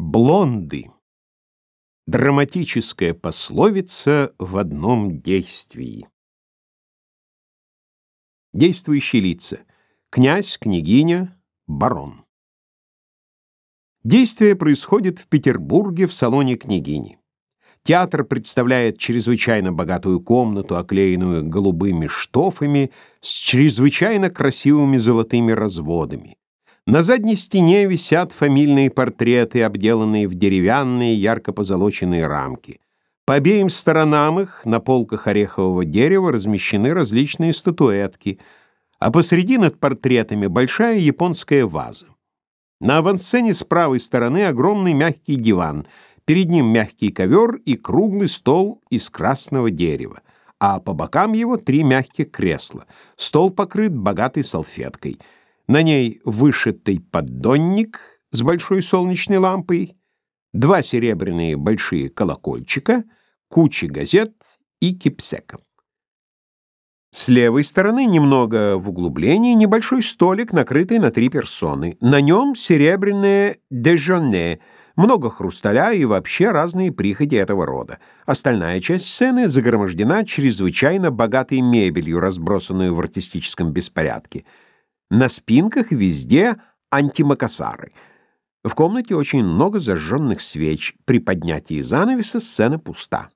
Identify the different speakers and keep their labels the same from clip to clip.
Speaker 1: Блонды. Драматическая пословица в одном действии. Действующие лица. Князь, княгиня, барон. Действие происходит в Петербурге в салоне княгини. Театр представляет чрезвычайно богатую комнату, оклеенную голубыми штофами, с чрезвычайно красивыми золотыми разводами. На задней стене висят фамильные портреты, обделанные в деревянные, ярко позолоченные рамки. По обеим сторонам их на полках орехового дерева размещены различные статуэтки, а посреди над портретами большая японская ваза. На авансцене с правой стороны огромный мягкий диван, перед ним мягкий ковер и круглый стол из красного дерева, а по бокам его три мягких кресла. Стол покрыт богатой салфеткой — на ней вышитый поддонник с большой солнечной лампой, два серебряные большие колокольчика, куча газет и кипсеков. С левой стороны, немного в углублении, небольшой столик, накрытый на три персоны. На нем серебряное дежоне, много хрусталя и вообще разные прихоти этого рода. Остальная часть сцены загромождена чрезвычайно богатой мебелью, разбросанную в артистическом беспорядке. На спинках везде антимакасары. В комнате очень много зажженных свеч. При поднятии занавеса сцена пуста.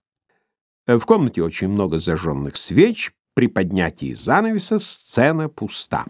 Speaker 1: В комнате очень много зажженных свеч. При поднятии занавеса сцена пуста.